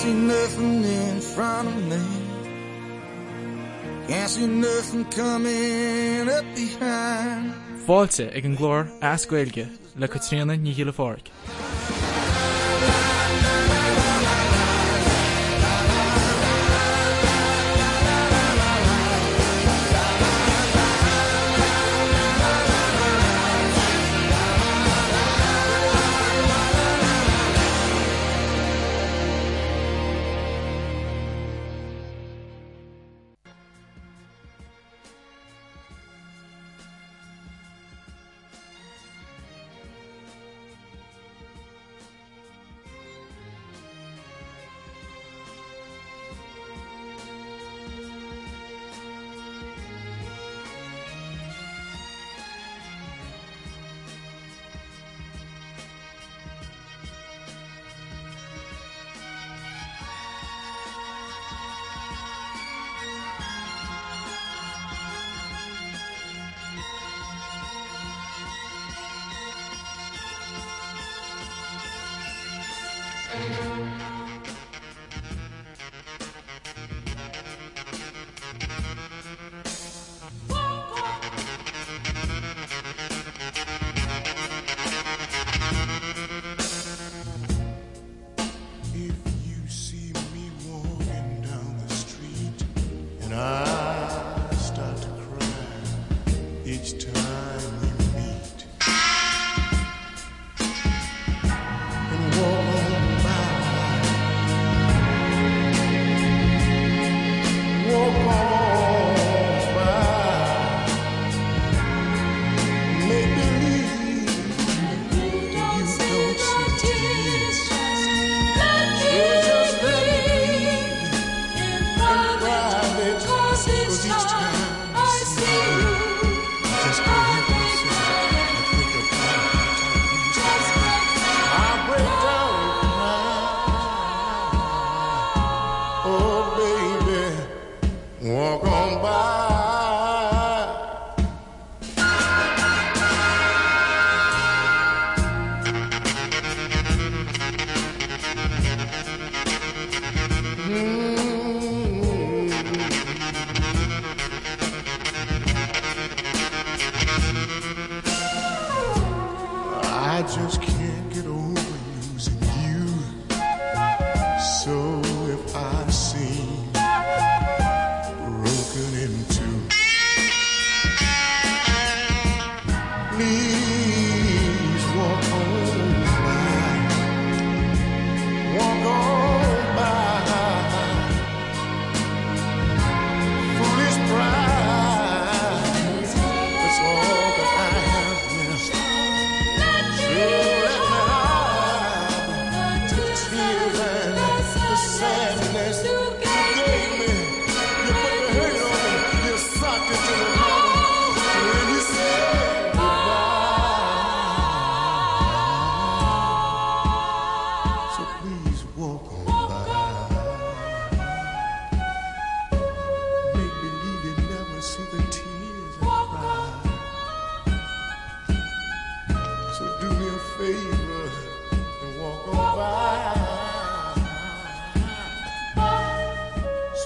see nothing in front of me can't see nothing coming up behind Fáilte ag an glór ascuilge le cotíanana ní hiile fáric.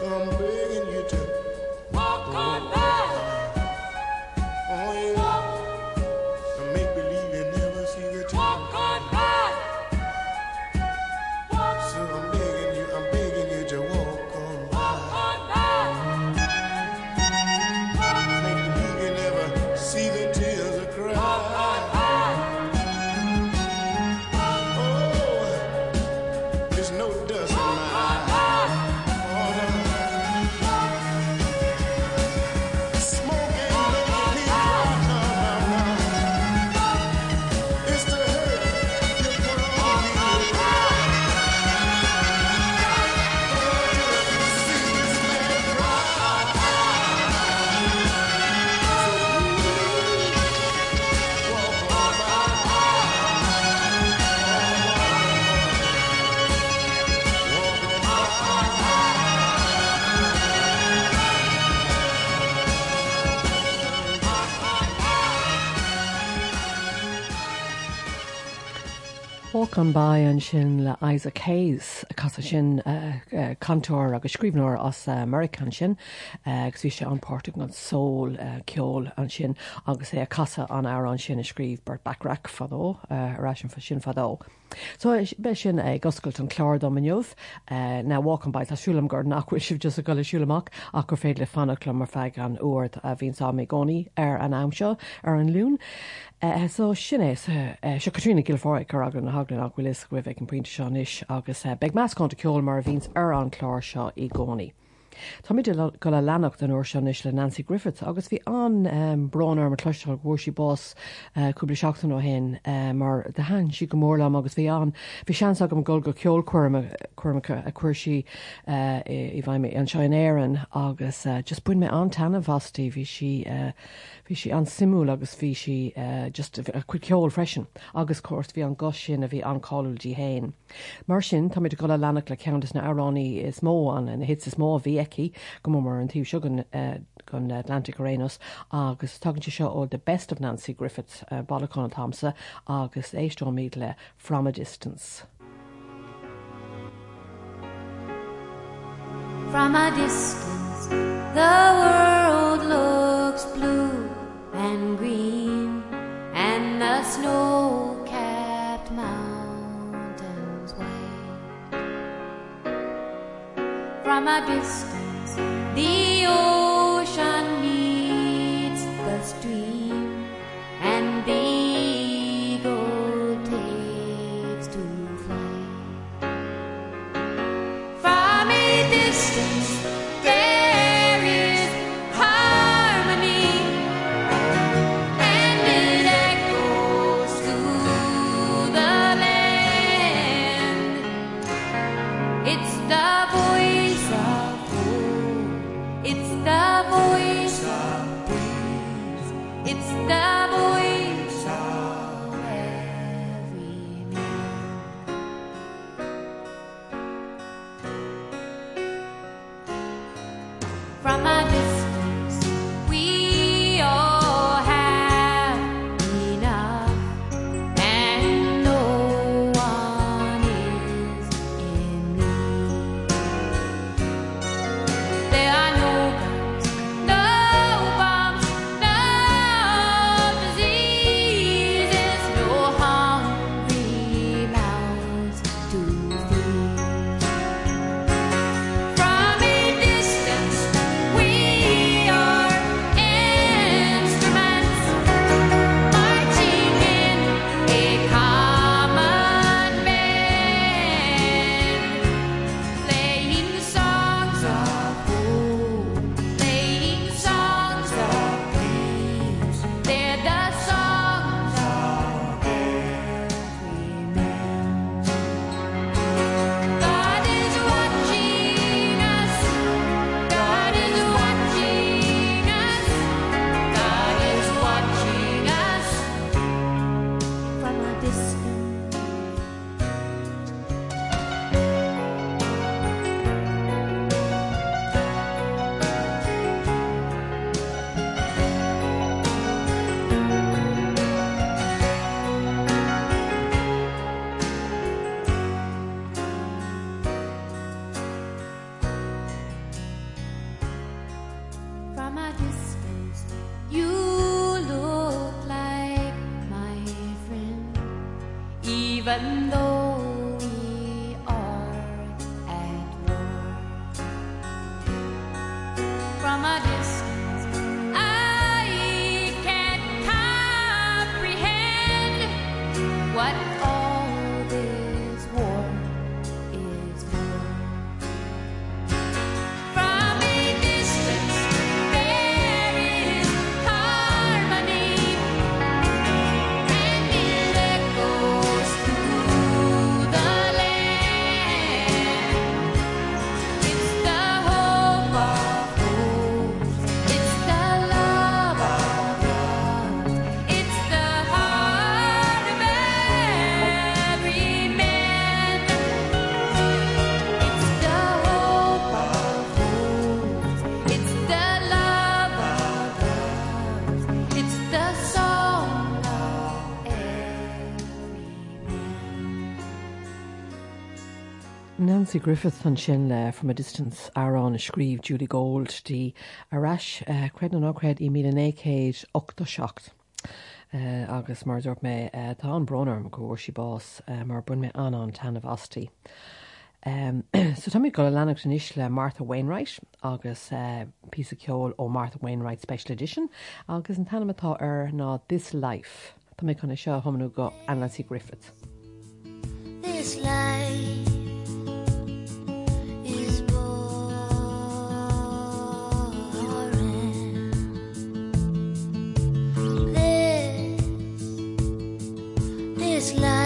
So I'm begging you to Walk an ba an sin le Isaac Hayes cas sin uh, uh, cantor agus scríbnir as uh, American sin agus bhí sé anpáta an sól ceol an sin agus é a casa an á an sin a scríb bar backrack fadó ará sin fa sin fadó. So be sin ag goscailt an chláir do maniuh na bhá an baid asúlam gur nachhui sih just a go leisiúlamach a gur féad le fannachlam mar feig an uirt a bhín sá mé gcóí ar an amseo ar an lún. Uh, so sinné uh, se Katrina Gilfáid chu agan na haglan a bhfuil is goibh ag an printe seis agus beag meascánta ceol mar a víns ar an chláir seo i gcónaí. Tá mid go le lenacht an or seis le Nancy Griffith, agus bhí an um, branar mar cluisteach bhór si bós uh, cúpla seachtain ó hen uh, mar de hen si go mórlam agus bhí an bhí sean a go go go ceol chuirmacha a chuir si uh, i bhaim mé an sein éan agus uh, just buin me an tanna bhastí hí si uh, hí si an simú agus bhí si uh, just a chu ceol freisin agus cuat bhí an gos sin a bhí anáúiltí héin. Mar sin tá go le lenach le ceantas na Arrání is mó an in hit is mó bhí eici go mar an tíú segan gon Atlantic Arenas agus tugann seo ó de best of Nanci Griffith uh, Balacon Thomsa agus éistá míad le from a distance. From a distance the world looks blue and green and the snow capped mountains white from a distance the ocean Nanci Griffith an sin le from a distance arán a scríb Julie Gold dí aráis uh, cred an ácred i mí écéid 8 secht. Uh, agus mar dúirt mé uh, tá an bronarm go bhir si bás uh, mar bun mé an an tanmh astí. Um, so tá go lenach an is le Martha Wainwright agus uh, pí ceol ó Martha Wainwright Special Edition agus an tanimetá ar ná This Life. Tá mé chuna seo homú go an Nanci Griffith. This life this life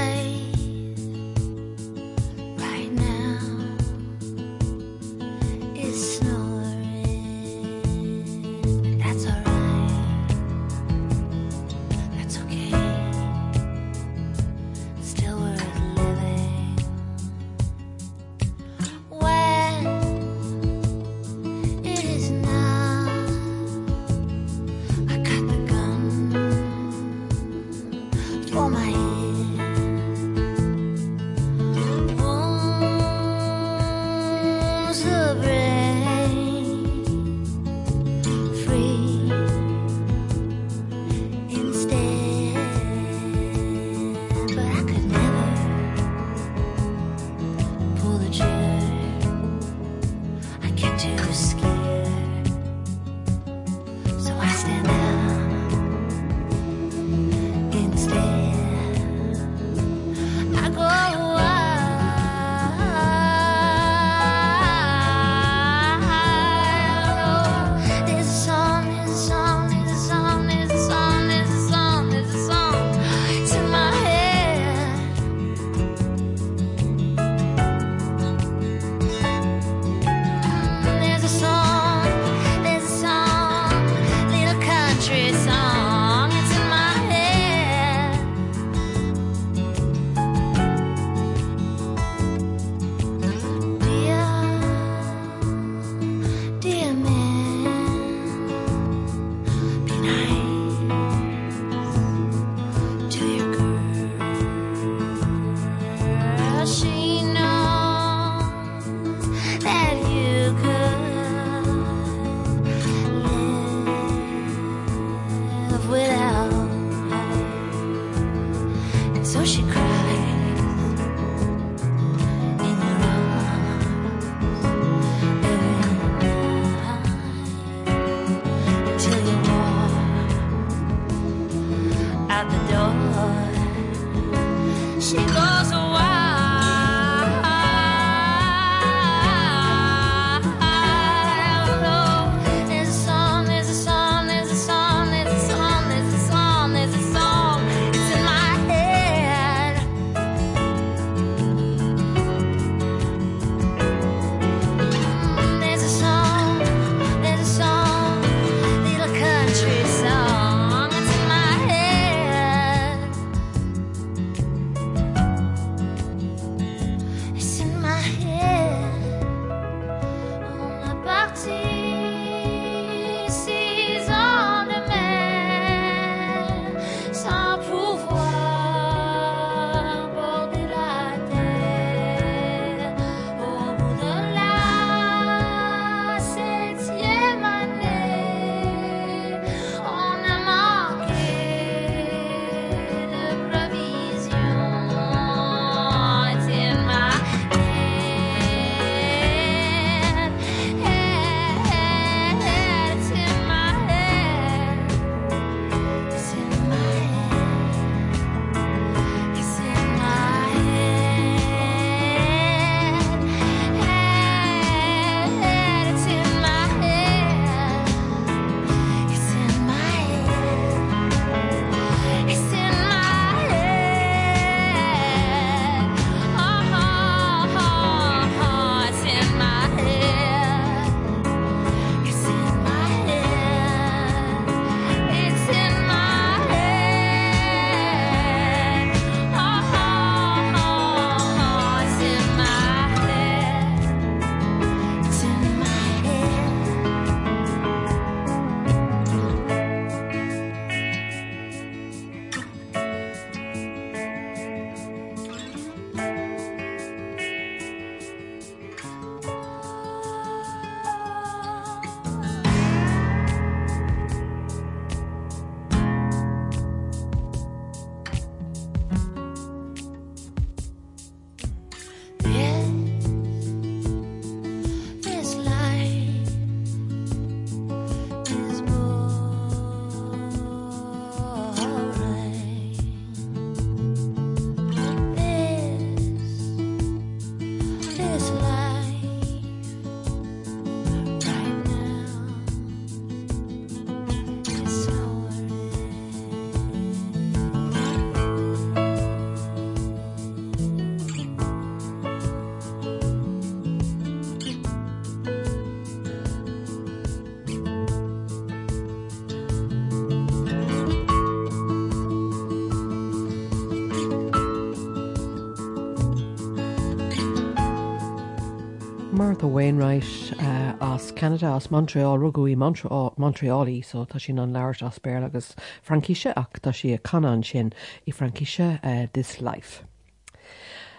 Martha Wainwright uh, as Canada as Montreal Montreal, Montrealí so tá sin an leirt as béir agus Frankise ach tá si a canan sin i Frankise uh, this life.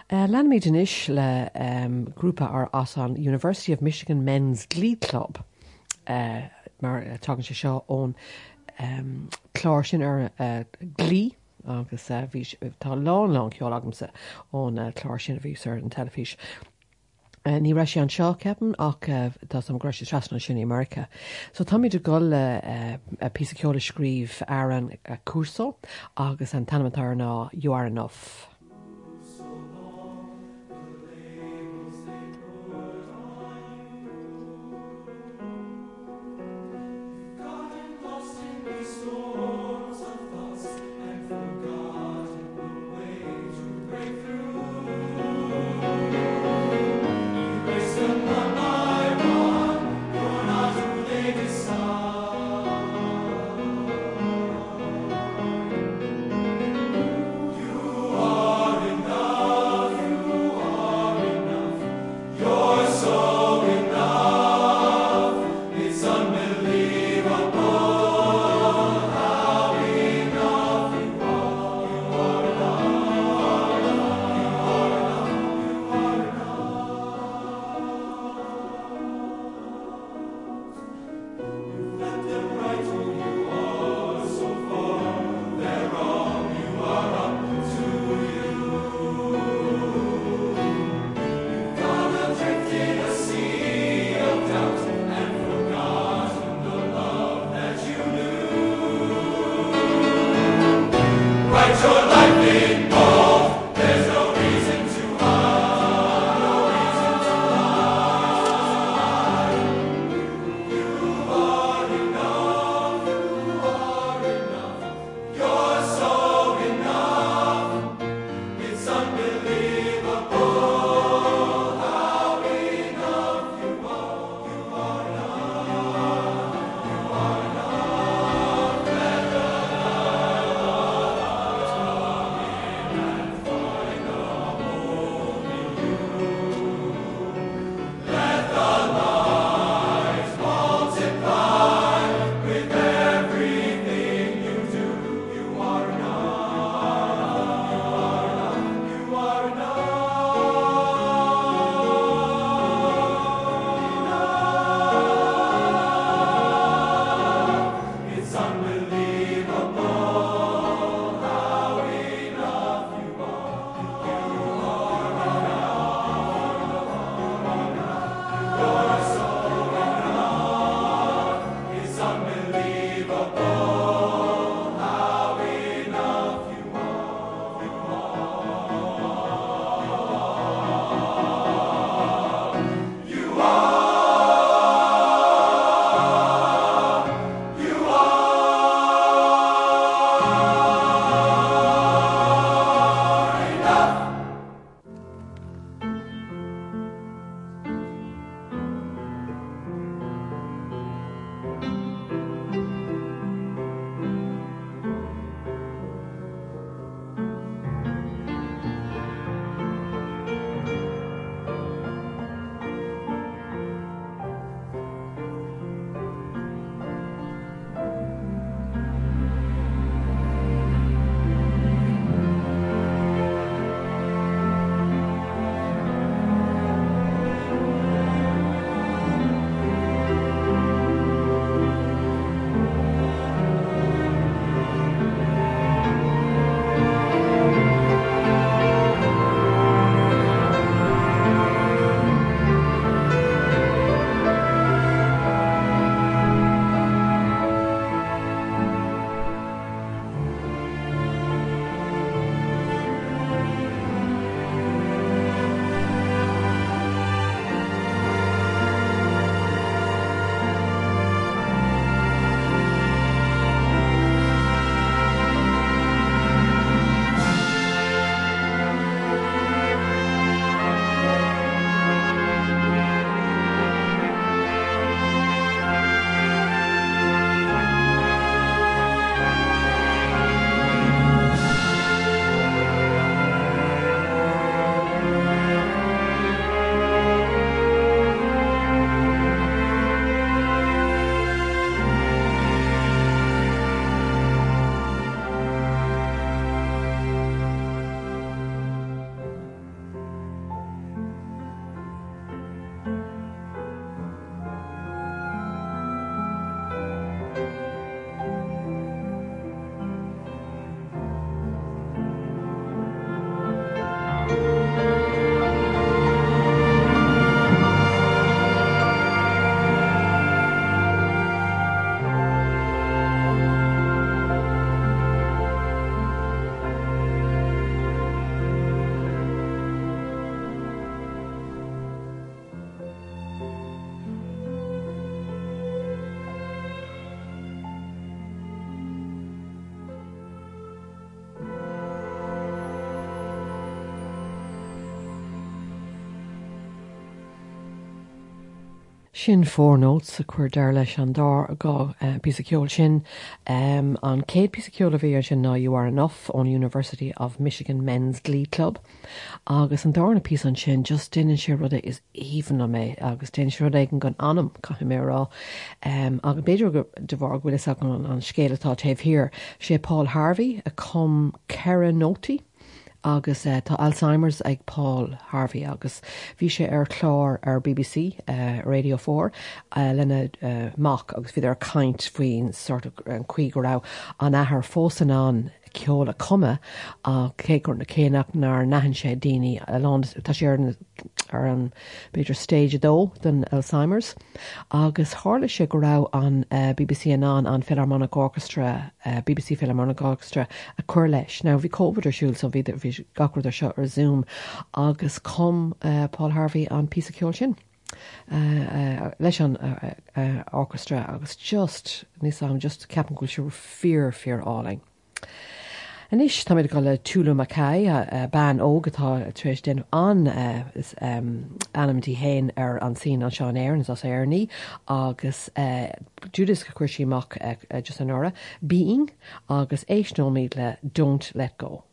Uh, Landmaid in isis le um, grúpa ar as an University of Michigan Men's Glee Club uh, mar uh, tugann se seo ón um, chlár sin ar uh, glí agus uh, tá lá lá ceol agamsa ón uh, chlár sin a bhí ar an telefís. Uh, ní ra an seo ceapan ach uh, tá sam gro trasna sin í America. So tá idir go le a pí ceola scríb ar an cuasó agus an tanamatar ná you Sin fór nóts a chuir deir leis an dá gá pí sin. Um, an céad pí ceol a bhí sin ná you are enough ón University of Michigan Men's Glee Club. Agus an dána pí an sin just duine si ruda is even a mé agus duine si rud an gan anam cai mérá um, agus beidir de bhar bhfuil an, an scéalatá taobh hir. Sé Paul Harvey a com Cara Noti. Agus uh, tá Alzheimer's ag Paul Harvey agus. Bhí sé ar chlár ar BBC uh, Radio 4 uh, lenne uh, mac agus bhí ar kaint faoin sort of an chuig go rá an ahar fósan an ceola komme a cégur na céach nar nahan sé daine tá sé ar an beidir stage dó den Alzheimer's agus hála sé go rá an uh, BBC an an Philharmonic Orchestra uh, BBC Philharmonic Orchestra a chur leis. Now bhí cóidirsúil san bhí bhí gacrúidir seo ar zoom agus com uh, Paul Harvey an pí ceol sin. Uh, leis an orchestra agus just níos am just ceapan goil siú fear fear áling. Anis tá go le túla Macai a ban ógatá tuéis den an anamtí héin ar an sin an seán éan as airní agus dúdas go chuirsíach just an ora, being agus éisnóméid le don't let go.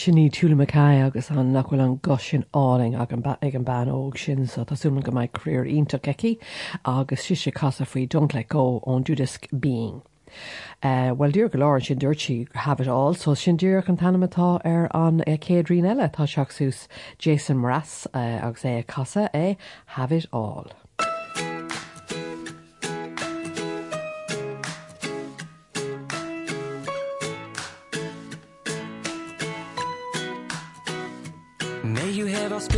Sinní túla Macai agus an nachhfuil an go sin áling ag an ba- ag an ban óg sin so tásúman go maiid cruúr ínta ceici agus si sé casa faoi don't let go ón dúdisc being. Uh, well dúr go láir sin dúirtí have it all, so sin dúr an tanamatá ar an uh, céadrí eile tá seachsús Jason Mraz uh, agus é casa é have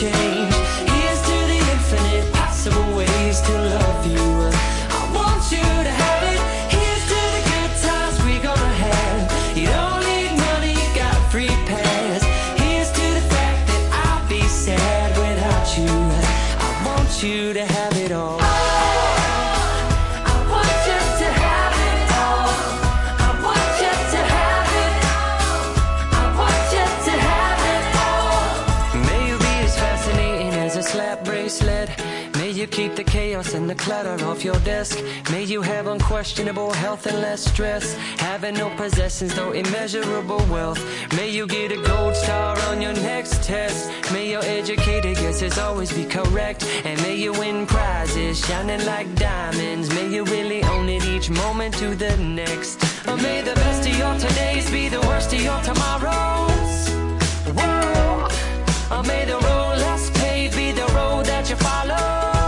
change. The clutter off your desk. May you have unquestionable health and less stress. Having no possessions, though immeasurable wealth. May you get a gold star on your next test. May your educated guesses always be correct. And may you win prizes shining like diamonds. May you really own it each moment to the next. Or may the best of your todays be the worst of your tomorrows. Whoa. Or may the road less paved be the road that you follow.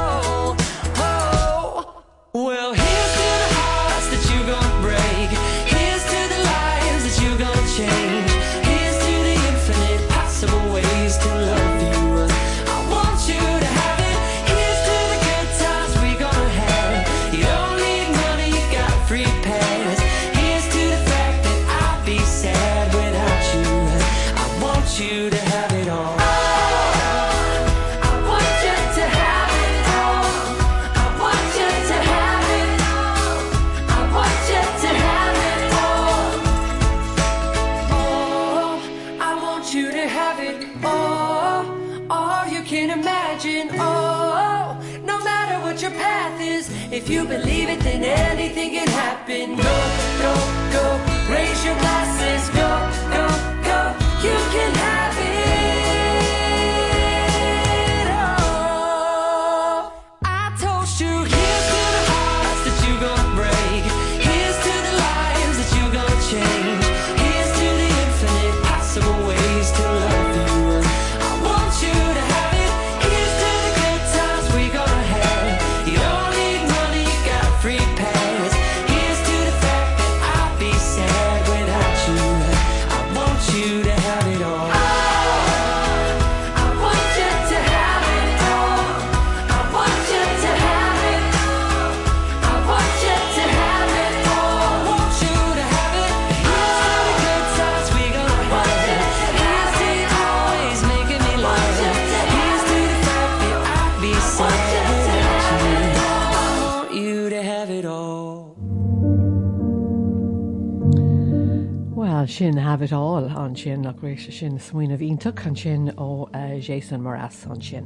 Sin have it all an sin nach rééis sin smuoine bhíntaach an sin ó uh, Jason Moras an sin.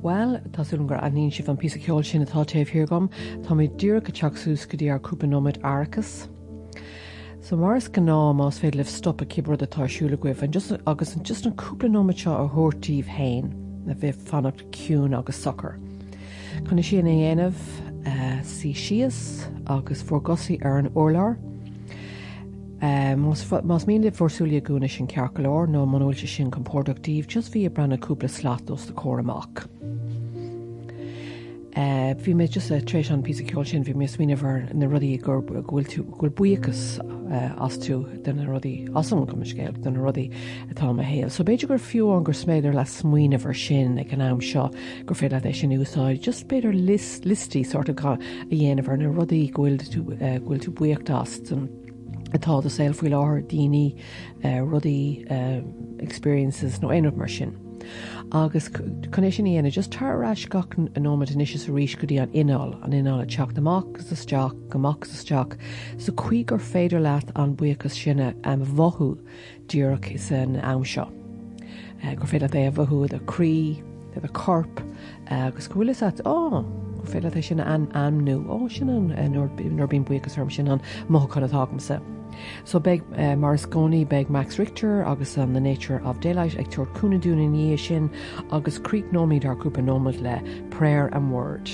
Well, Tásún gur anín si an pí sin atá taobh hir gom, Tá mé dúra go teachsús go dtí ar cúpanóid arcas. So mars gan ná más féad leh stop a cibbar atásúla goibh an just agus an just an cúpanóid seo a thuirtíomh hain na bheith fannacht ciún agus soccer. Chna sin é dhéanamh uh, sí sios agus forgosaí ar an Uh, Más mí le forsúlia gúna sin cearcaláir nó manúilte sin compórdatíh just bhí brena cúpla slatos de choramach. Uh, bhí mé just a trééis an pí sin bhí mé smíinehar na rudí ghfuil buchas as tú denna rudí asam go scéil den rudí atá a héal. So beidir gur fiú an gur sméidir le smuoinehar sin ag an am seo gur fé é sin úsáid, just beidir list listí sort a dhéanamhar na rudí ghfuil tú as atá a saoil foiil áth daoine rudí experiences nó éonmh mar sin. agus chuné sin íana just tarráis gach an nóid in is a ríis go an inál an inála teach naachgus isteach goachgus isteach so chuig gur féidir leat an buchas sinne am bmhathú dúach is an am seo. Uh, gur féile é a bhthú arí de a corp agus gohfuil á á féile é sinna an amnú ó sin nó bín buchas arm sin an mó chuna tágamsa. So beg uh, mar scóí beg Max Richter agus an the Nature of Daylight ag tuairúnaúna ní sin agus críic nóíd arúpa nómad le Prayer and Word.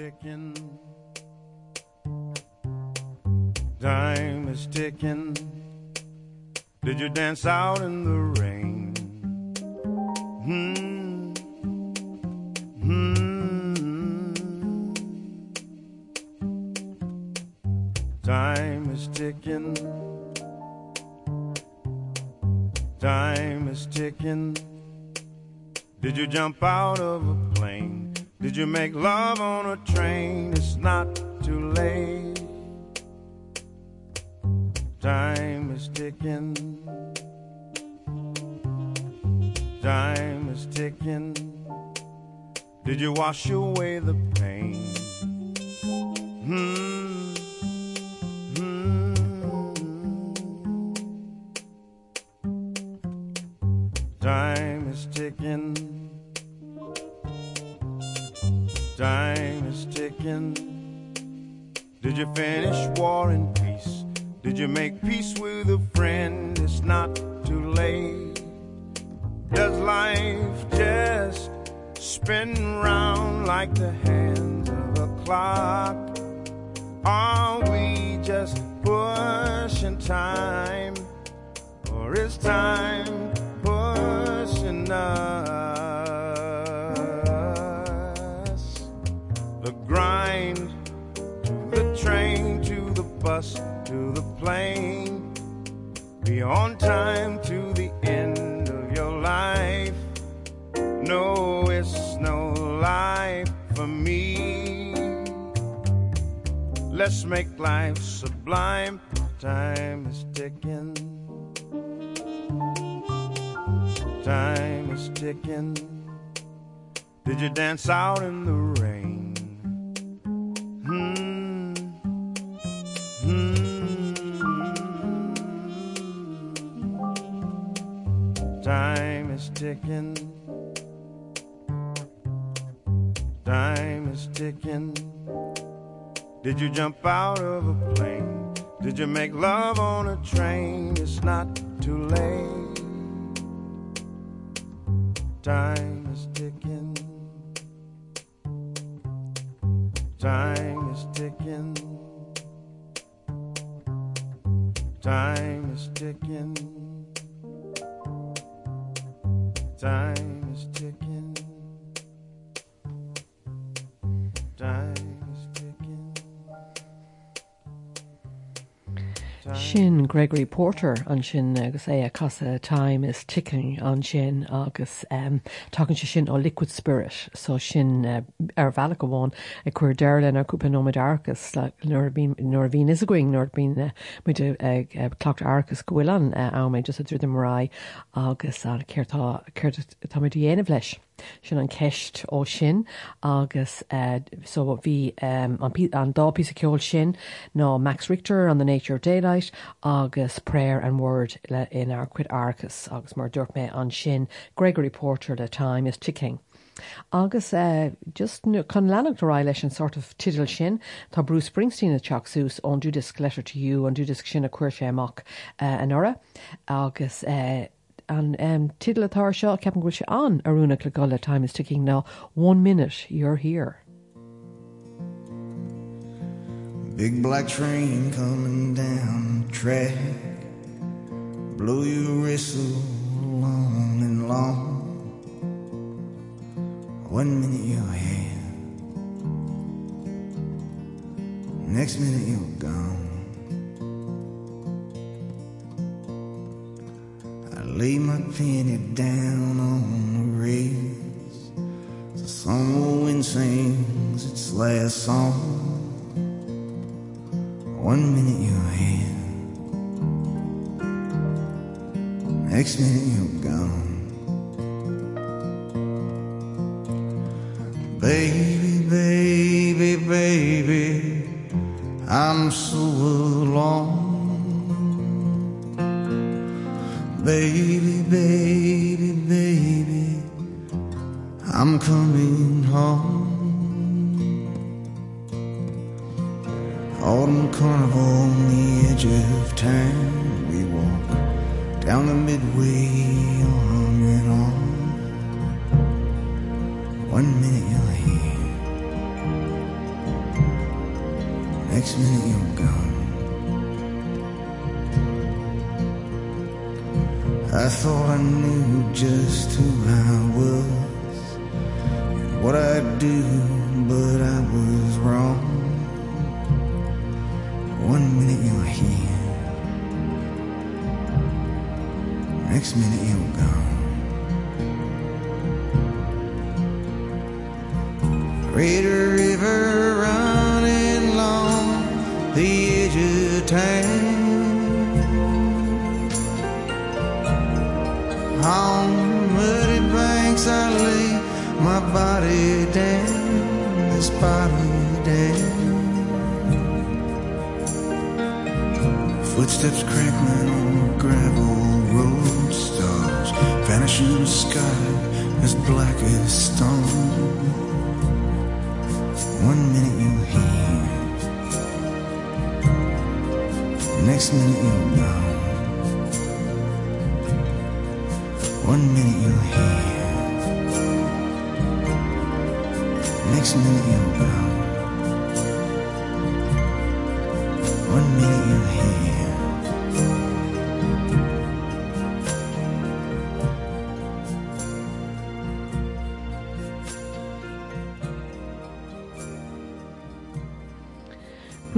Ticking. Time is ticking. Did you dance out in the rain? You make love on a train? It's not the plane. Be on time to the end of your life. No, it's no life for me. Let's make life sublime. Time is ticking. Time is ticking. Did you dance out in the rain? Ticking. Time is ticking. Did you jump out of a plane? Did you make love on a train? It's not too late. Time is ticking. Time is ticking. Time is ticking. Time Gregory Porter an sin agus é a casa time is ticking an sin agus um, tagan se sin ó liquid spirit so sin uh, ar bhela go bháin ag chuir deirlen ar cúpa nóid arcas nuair bhín is a going nuir bín muide ag clocht arcas gohfuilan á méid just a dúd marrá agus an ceirtá tá dhéanamh leis. Sin an ceist ó sin agus so bhí an, pí- an dápí a ceol sin ná Max Richter an the Nature of Daylight agus Prayer and Word le in our quid Arcus agus mar dúirt mé an sin Gregory Porter le time is ticking. Agus uh, just chun lenach rá leis an sort of tidal sin tá Bruce Springsteen a teachsús ón dúdisc letter to you an dúdisc sin a cuair sé amach uh, an ora agus uh, an um, tidal atá seo ceapan goil se an arúna le go le time is ticking now one minute you're here. Big black train coming down the track. Blow your whistle long and long. One minute you're here. Next minute you're gone. Lay my penny down on the rails. The wind sings its last song. One minute you're here, next minute you're gone. Baby, baby, baby, I'm so alone. Baby, baby, baby, I'm coming home. Next minute you gone. Greater river running long the edge of time. On muddy banks I lay my body down this body down. Footsteps crackling on gravel vanishing sky as black as stone. One minute you hear next minute you know. One minute you hear next minute you know. One minute you hear.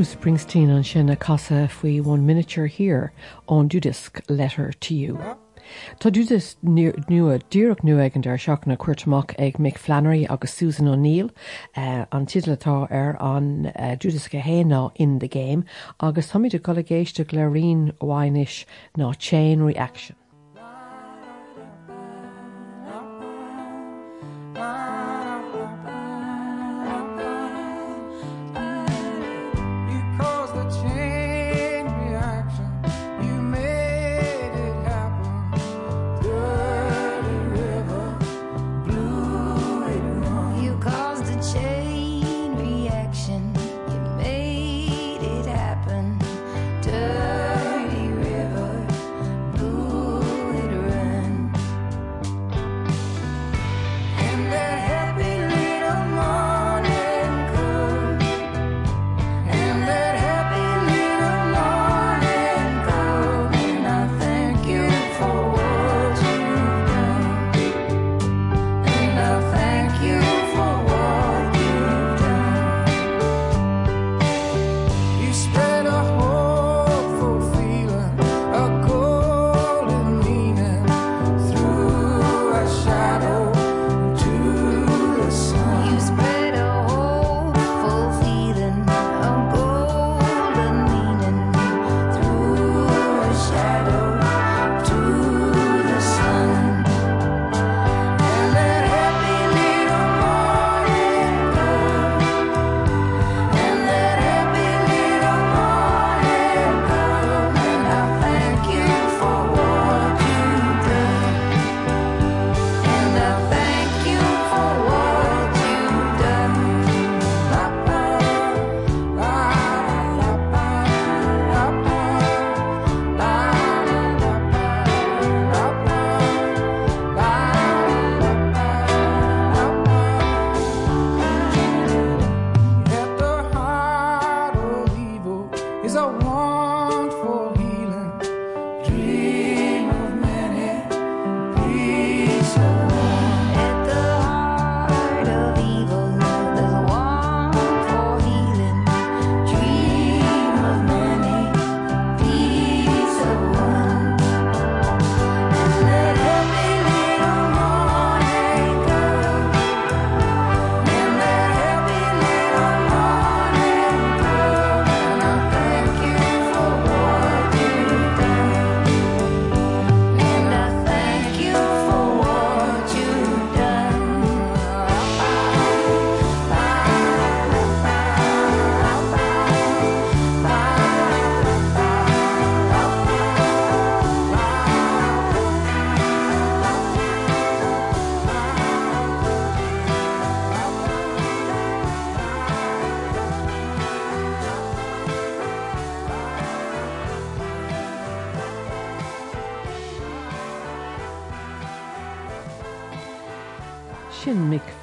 Bruce Springsteen an sin a casa faoi one miniature here an dudisk letter to you. Tá dúdas new dúach nu aigen ar seach na cuairtamach ag Mick Flannery agus Susan O'Neill uh, an titletá ar an dúdas go in the game agus thoid a colgéiste gléirín bhhainis ná chain reaction.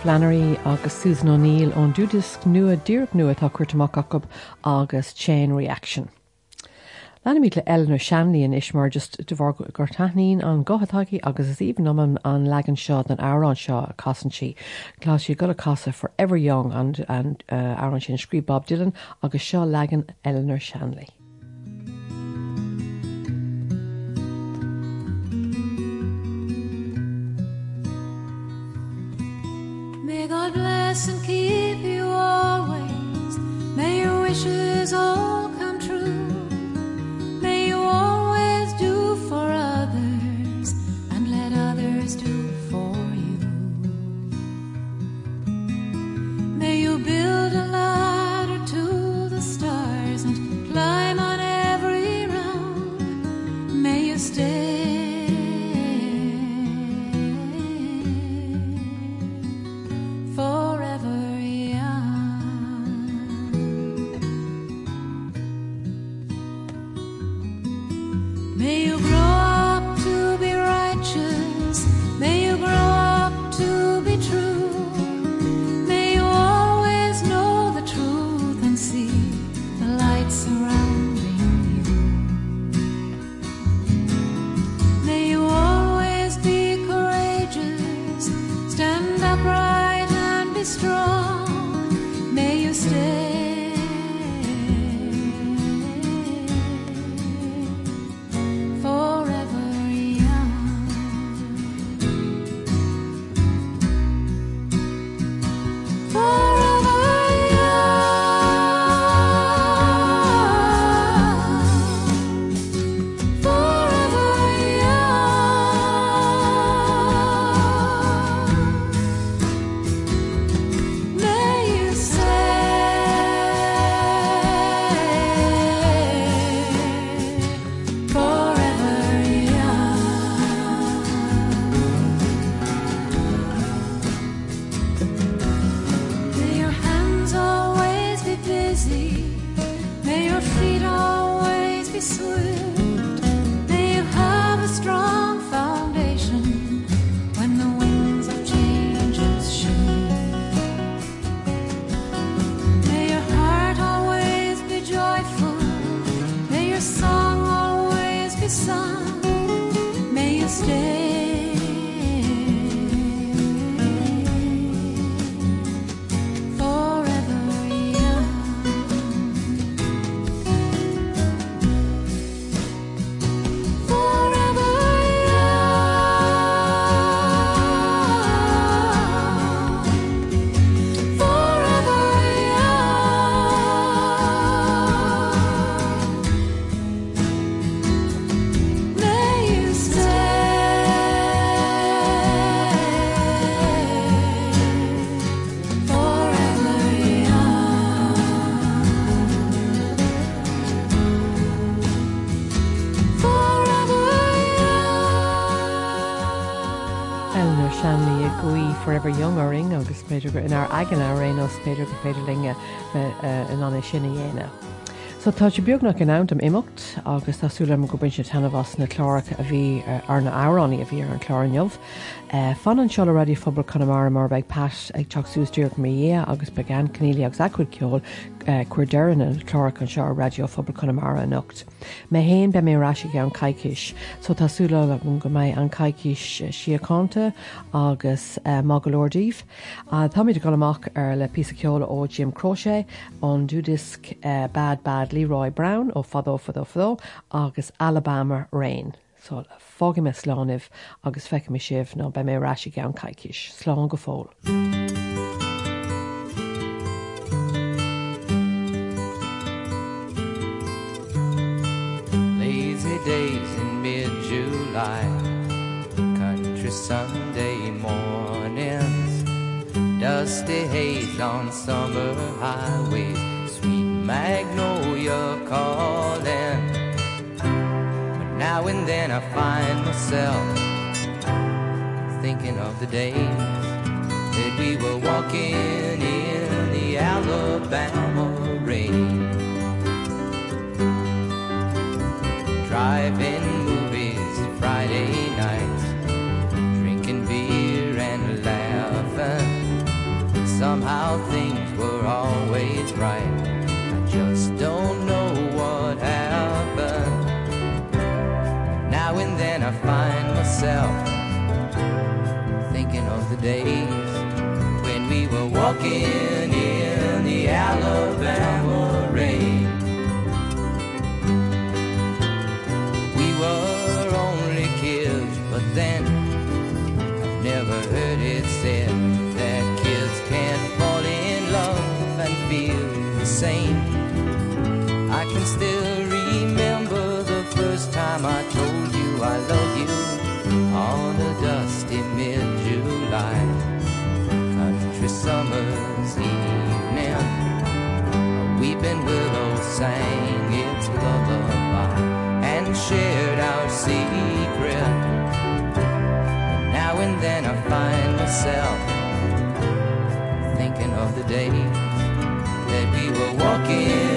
Flannery agus Susan O'Neil ón dúdisc nua dúirb nua tá chuirtamach acu agus chain reaction. Lena míle Eleanor Shanley is mar just de bhar gortaín an gohatáí agus is omh nomam an legan seo an árán seo a casan si. Chlá go a casa for ever young uh, an an uh, árán sin scrí Bob Dylan agus seo legan Eleanor Shanley. Bless and keep you always. May your wishes all come true. May you always do for others and let others do for you. May you build May you beidir gur inar agan réon os beidir go féidir linge uh, uh, in anna sinna dhéine. So tá sé beagnach in antam imimecht agus tásúlam go bin se tanhas na chláracha a bhí eh, ar na áránní a bhí ar an chláneomh. Fan an seola radio fphobal chunamara mar beag pas ag teachsústíir mé dhé agus be gan cníí agus acuid ceol chuir dean an chlára an seo radio fphobal chunamara an nocht. Me héon be méráise an caiiciis, so tásúla le bún go méid an caiiciis siáanta agus eh, magalordíh. Táid go amach ar le pí ceola ó Jim Crochet an dúdisc eh, Bad Bad Leroy Brown ó fadó fadó fadó agus Alabama Rain. So le fági me sláineh agus feice mi sibh nó be mé ráisi gan caiiciis, slán go fól. Days in mid-July. Country Sunday mornings Dusty haze on summer highways. Sweet magnolia calling. But now and then I find myself Thinking of the days That we were walking in the Alabama drive-in movies Friday nights drinking beer and laughing. Somehow things were always right. I just don't know what happened. Now and then I find myself thinking of the days when we were walking weeping willow sang. Its lullaby and shared our secret. Now and then I find myself thinking of the day that we were walking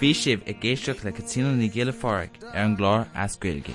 Bhí sibh i ggéisteach le catína na ggéile fáric ar an gláir ascuilge.